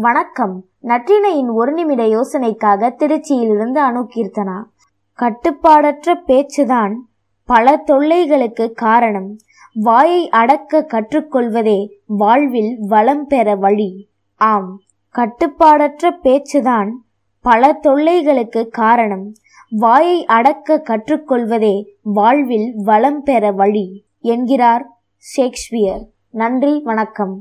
வணக்கம். நற்றினையின் ஒரு நிமிட யோசனைக்காக திருச்சியிலிருந்து அணுகீர்த்தனா கட்டுப்பாடற்ற பேச்சுதான் பல தொல்லைகளுக்கு காரணம். வாயை அடக்க கற்றுக்கொள்வதே வாழ்வில் வளம் பெற வழி. ஆம் கட்டுப்பாடற்ற பேச்சுதான் பல தொல்லைகளுக்கு காரணம். வாயை அடக்க கற்றுக்கொள்வதே வாழ்வில் வளம் பெற வழி என்கிறார் ஷேக்ஸ்பியர். நன்றி வணக்கம்.